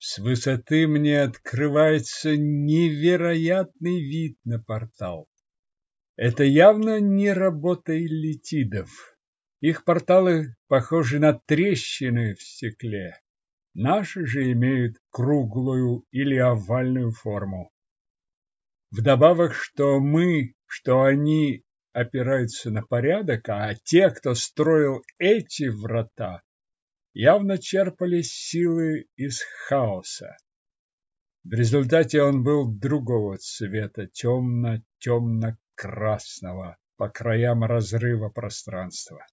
С высоты мне открывается невероятный вид на портал. Это явно не работа иллитидов. Их порталы похожи на трещины в стекле. Наши же имеют круглую или овальную форму. Вдобавок, что мы, что они опираются на порядок, а те, кто строил эти врата, явно черпали силы из хаоса. В результате он был другого цвета, темно-темно-красного, по краям разрыва пространства.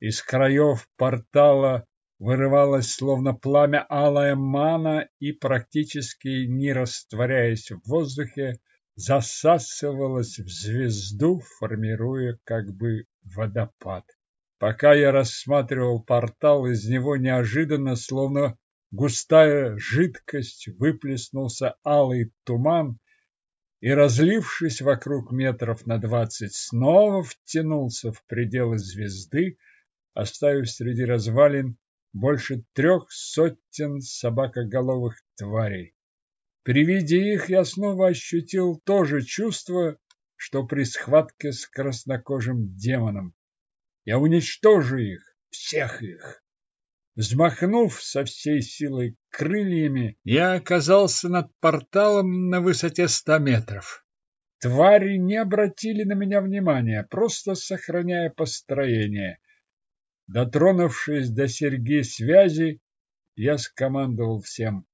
Из краев портала вырывалась словно пламя алая мана и, практически не растворяясь в воздухе, засасывалась в звезду, формируя как бы водопад. Пока я рассматривал портал, из него неожиданно, словно густая жидкость, выплеснулся алый туман и, разлившись вокруг метров на двадцать, снова втянулся в пределы звезды, оставив среди развалин больше трех сотен собакоголовых тварей. При виде их я снова ощутил то же чувство, что при схватке с краснокожим демоном. Я уничтожу их, всех их. Взмахнув со всей силой крыльями, я оказался над порталом на высоте ста метров. Твари не обратили на меня внимания, просто сохраняя построение. Дотронувшись до серьги связи, я скомандовал всем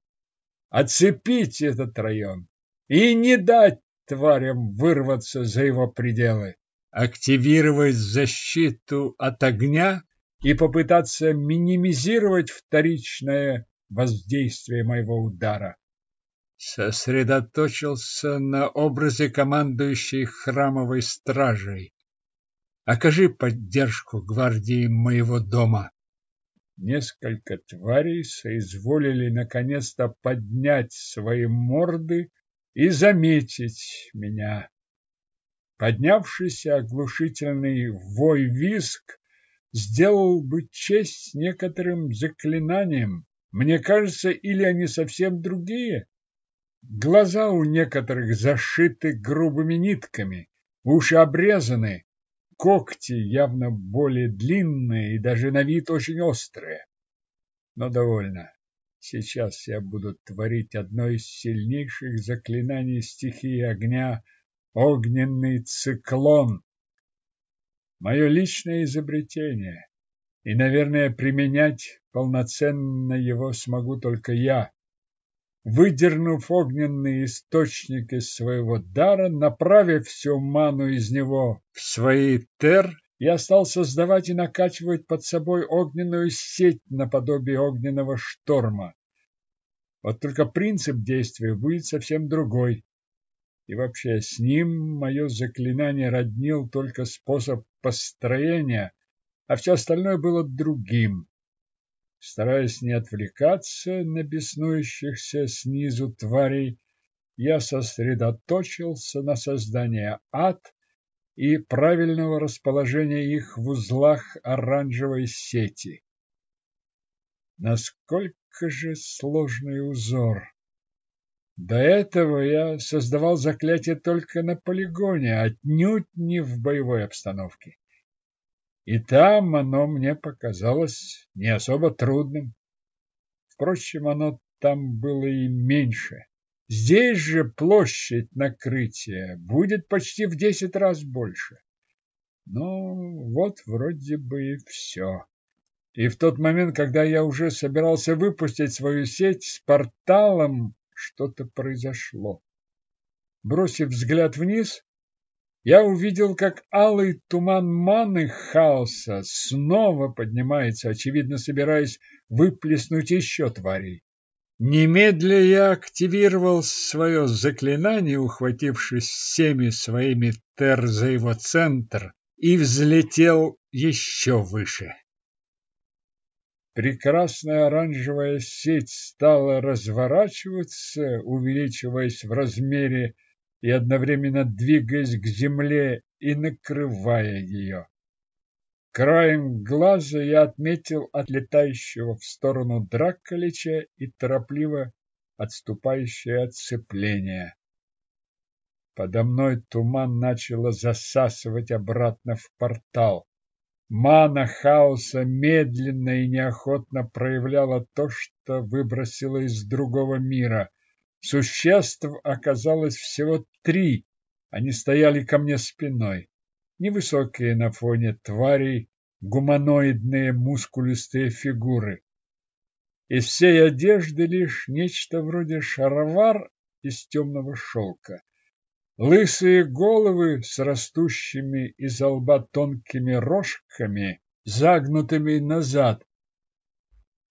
оцепить этот район и не дать тварям вырваться за его пределы, активировать защиту от огня и попытаться минимизировать вторичное воздействие моего удара. Сосредоточился на образе командующей храмовой стражей. Окажи поддержку гвардии моего дома. Несколько тварей соизволили наконец-то поднять свои морды и заметить меня. Поднявшийся оглушительный вой-виск сделал бы честь некоторым заклинаниям. Мне кажется, или они совсем другие. Глаза у некоторых зашиты грубыми нитками, уши обрезаны, когти явно более длинные и даже на вид очень острые. Но довольно. Сейчас я буду творить одно из сильнейших заклинаний стихии огня — огненный циклон. Мое личное изобретение. И, наверное, применять полноценно его смогу только я. Выдернув огненный источник из своего дара, направив всю ману из него в свои тер, я стал создавать и накачивать под собой огненную сеть наподобие огненного шторма. Вот только принцип действия будет совсем другой. И вообще с ним мое заклинание роднил только способ построения, а все остальное было другим. Стараясь не отвлекаться на беснующихся снизу тварей, я сосредоточился на создании ад и правильного расположения их в узлах оранжевой сети. Насколько же сложный узор! До этого я создавал заклятие только на полигоне, отнюдь не в боевой обстановке. И там оно мне показалось не особо трудным. Впрочем, оно там было и меньше. Здесь же площадь накрытия будет почти в десять раз больше. Ну, вот вроде бы и все. И в тот момент, когда я уже собирался выпустить свою сеть с порталом, что-то произошло. Бросив взгляд вниз, я увидел, как алый туман маны хаоса снова поднимается, очевидно, собираясь выплеснуть еще тварей. Немедля я активировал свое заклинание, ухватившись всеми своими тер за его центр, и взлетел еще выше. Прекрасная оранжевая сеть стала разворачиваться, увеличиваясь в размере и одновременно двигаясь к земле и накрывая ее. Краем глаза я отметил отлетающего в сторону Дракколича и торопливо отступающее отцепление. Подо мной туман начало засасывать обратно в портал. Мана хаоса медленно и неохотно проявляла то, что выбросила из другого мира. Существ оказалось всего три. Они стояли ко мне спиной невысокие на фоне тварей гуманоидные мускулистые фигуры. Из всей одежды лишь нечто вроде шаровар из темного шелка. Лысые головы с растущими из лба тонкими рожками, загнутыми назад.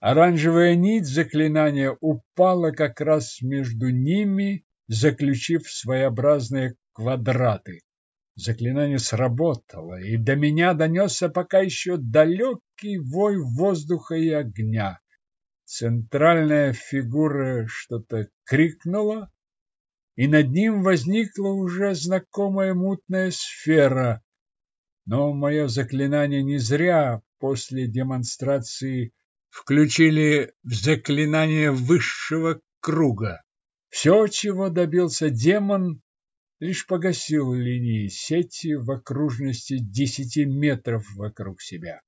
Оранжевая нить заклинания упала как раз между ними, заключив своеобразные квадраты. Заклинание сработало, и до меня донесся пока еще далекий вой воздуха и огня. Центральная фигура что-то крикнула, и над ним возникла уже знакомая мутная сфера. Но мое заклинание не зря после демонстрации включили в заклинание высшего круга. Все, чего добился демон, лишь погасил линии сети в окружности десяти метров вокруг себя.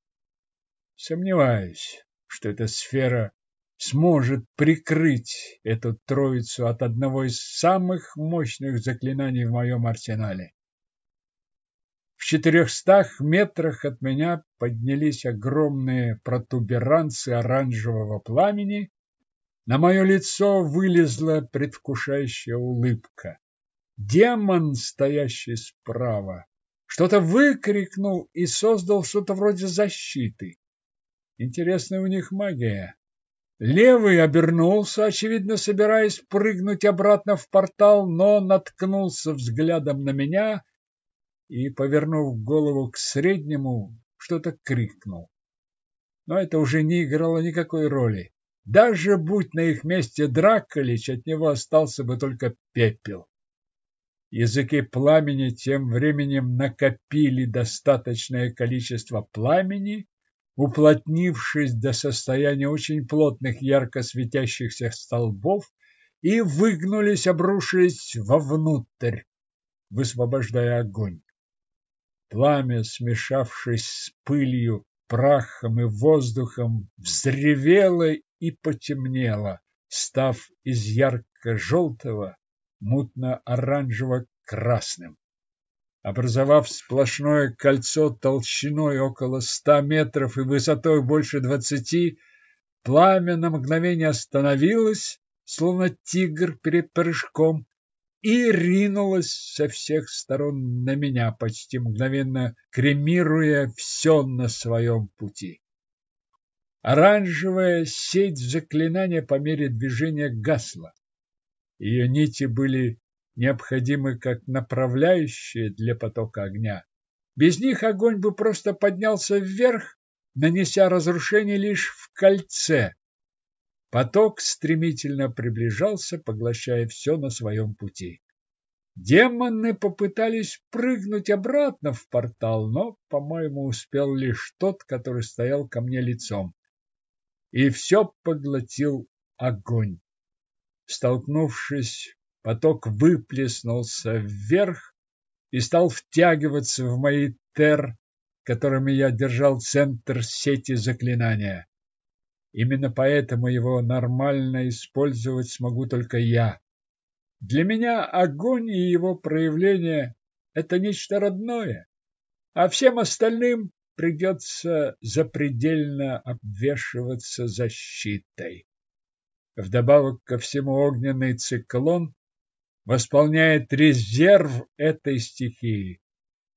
Сомневаюсь, что эта сфера сможет прикрыть эту троицу от одного из самых мощных заклинаний в моем арсенале. В четырехстах метрах от меня поднялись огромные протуберанцы оранжевого пламени. На мое лицо вылезла предвкушающая улыбка. Демон, стоящий справа, что-то выкрикнул и создал что-то вроде защиты. Интересная у них магия. Левый обернулся, очевидно, собираясь прыгнуть обратно в портал, но наткнулся взглядом на меня и, повернув голову к среднему, что-то крикнул. Но это уже не играло никакой роли. Даже будь на их месте Драколич, от него остался бы только пепел. Языки пламени тем временем накопили достаточное количество пламени, уплотнившись до состояния очень плотных ярко светящихся столбов и выгнулись, обрушились вовнутрь, высвобождая огонь. Пламя, смешавшись с пылью, прахом и воздухом, взревело и потемнело, став из ярко-желтого мутно-оранжево-красным. Образовав сплошное кольцо толщиной около ста метров и высотой больше двадцати, пламя на мгновение остановилось, словно тигр перед прыжком, и ринулось со всех сторон на меня, почти мгновенно кремируя все на своем пути. Оранжевая сеть заклинания по мере движения гасла. Ее нити были необходимы как направляющие для потока огня. Без них огонь бы просто поднялся вверх, нанеся разрушение лишь в кольце. Поток стремительно приближался, поглощая все на своем пути. Демоны попытались прыгнуть обратно в портал, но, по-моему, успел лишь тот, который стоял ко мне лицом. И все поглотил огонь. Столкнувшись, поток выплеснулся вверх и стал втягиваться в мои тер, которыми я держал центр сети заклинания. Именно поэтому его нормально использовать смогу только я. Для меня огонь и его проявление – это нечто родное, а всем остальным придется запредельно обвешиваться защитой. Вдобавок ко всему огненный циклон восполняет резерв этой стихии.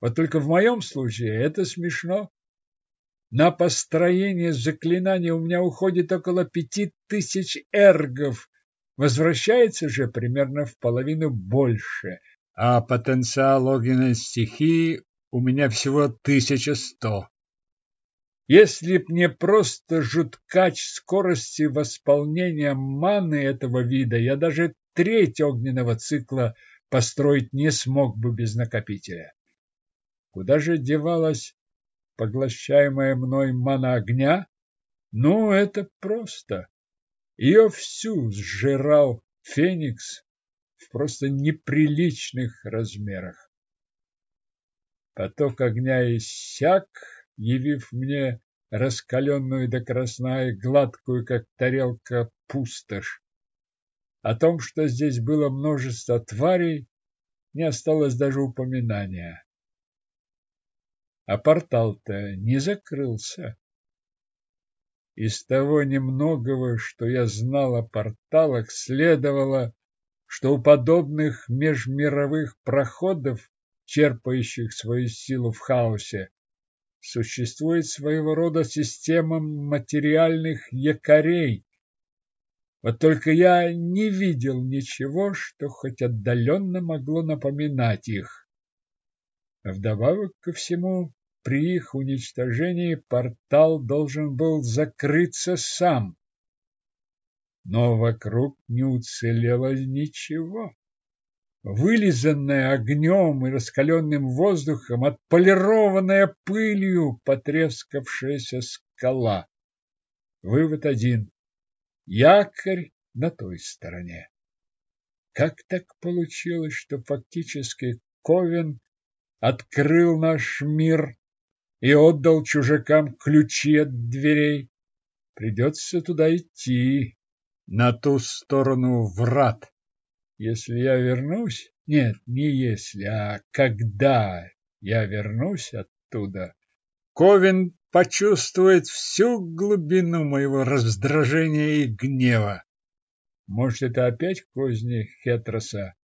Вот только в моем случае это смешно. На построение заклинания у меня уходит около пяти тысяч эргов. Возвращается же примерно в половину больше, а потенциал огненной стихии у меня всего тысяча сто. Если б не просто жуткач скорости восполнения маны этого вида, я даже треть огненного цикла построить не смог бы без накопителя. Куда же девалась поглощаемая мной мана огня? Ну, это просто. Ее всю сжирал Феникс в просто неприличных размерах. Поток огня иссяк, явив мне раскаленную до красна и гладкую, как тарелка, пустошь. О том, что здесь было множество тварей, не осталось даже упоминания. А портал-то не закрылся. Из того немногого, что я знал о порталах, следовало, что у подобных межмировых проходов, черпающих свою силу в хаосе, существует своего рода система материальных якорей. Вот только я не видел ничего, что хоть отдаленно могло напоминать их. Вдобавок ко всему, при их уничтожении портал должен был закрыться сам. Но вокруг не уцелело ничего. Вылизанная огнем и раскаленным воздухом, отполированная пылью потрескавшаяся скала. Вывод один. Якорь на той стороне. Как так получилось, что фактически Ковен открыл наш мир и отдал чужакам ключи от дверей. Придется туда идти, на ту сторону врат. Если я вернусь... Нет, не если, а когда я вернусь оттуда, Ковин почувствует всю глубину моего раздражения и гнева. Может, это опять козни Хетроса?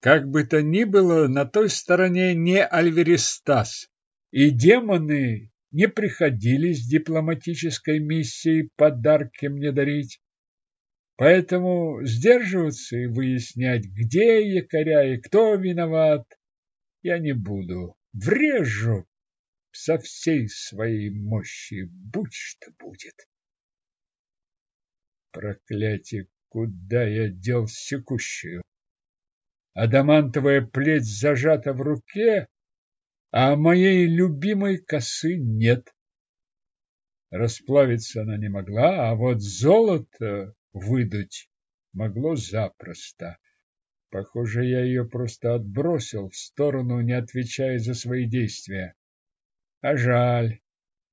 Как бы то ни было, на той стороне не Альверистас и демоны не приходили с дипломатической миссией подарки мне дарить. Поэтому сдерживаться и выяснять, где якоря и кто виноват, я не буду. Врежу со всей своей мощи, будь что будет. Проклятие, куда я дел секущую? Адамантовая плеть зажата в руке, а моей любимой косы нет. Расплавиться она не могла, а вот золото выдать могло запросто. Похоже, я ее просто отбросил в сторону, не отвечая за свои действия. А жаль.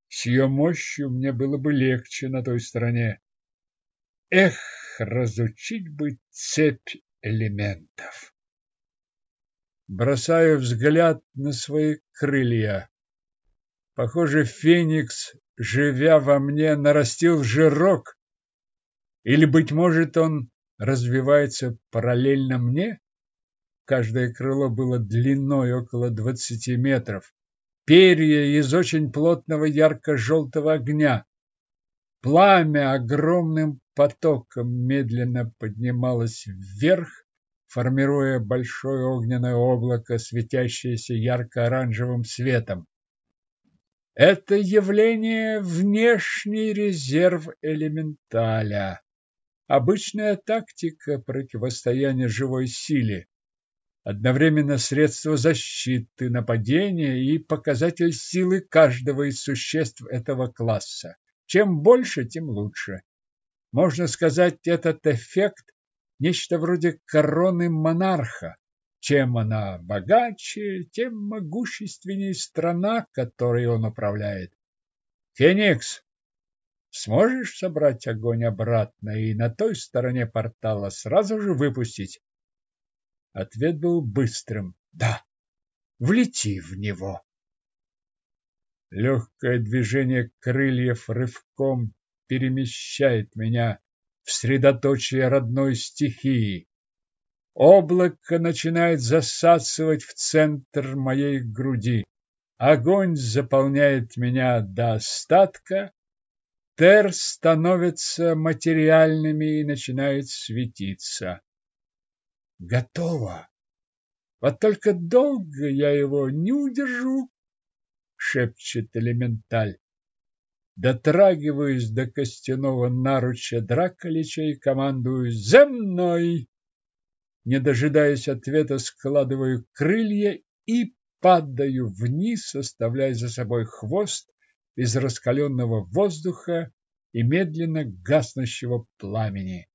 С ее мощью мне было бы легче на той стороне. Эх, разучить бы цепь элементов бросаю взгляд на свои крылья. Похоже, Феникс, живя во мне, нарастил жирок. Или, быть может, он развивается параллельно мне? Каждое крыло было длиной около двадцати метров. Перья из очень плотного ярко-желтого огня. Пламя огромным потоком медленно поднималось вверх, формируя большое огненное облако, светящееся ярко-оранжевым светом. Это явление – внешний резерв элементаля. Обычная тактика противостояния живой силе. Одновременно средство защиты, нападения и показатель силы каждого из существ этого класса. Чем больше, тем лучше. Можно сказать, этот эффект нечто вроде короны монарха. Чем она богаче, тем могущественнее страна, которой он управляет. Феникс, сможешь собрать огонь обратно и на той стороне портала сразу же выпустить? Ответ был быстрым. Да, влети в него. Легкое движение крыльев рывком перемещает меня в средоточие родной стихии. Облако начинает засасывать в центр моей груди. Огонь заполняет меня до остатка. Тер становится материальными и начинает светиться. Готово. Вот только долго я его не удержу, шепчет элементаль. Дотрагиваюсь до костяного наруча Драколича и командую «За мной!». Не дожидаясь ответа, складываю крылья и падаю вниз, оставляя за собой хвост из раскаленного воздуха и медленно гаснущего пламени.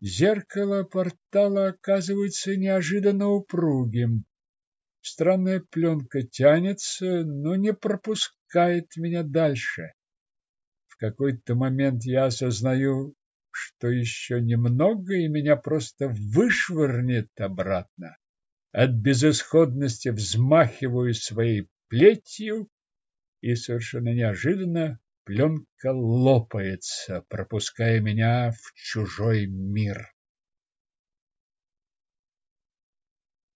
Зеркало портала оказывается неожиданно упругим. Странная пленка тянется, но не пропускает меня дальше. В какой-то момент я осознаю, что еще немного, и меня просто вышвырнет обратно. От безысходности взмахиваю своей плетью, и совершенно неожиданно пленка лопается, пропуская меня в чужой мир.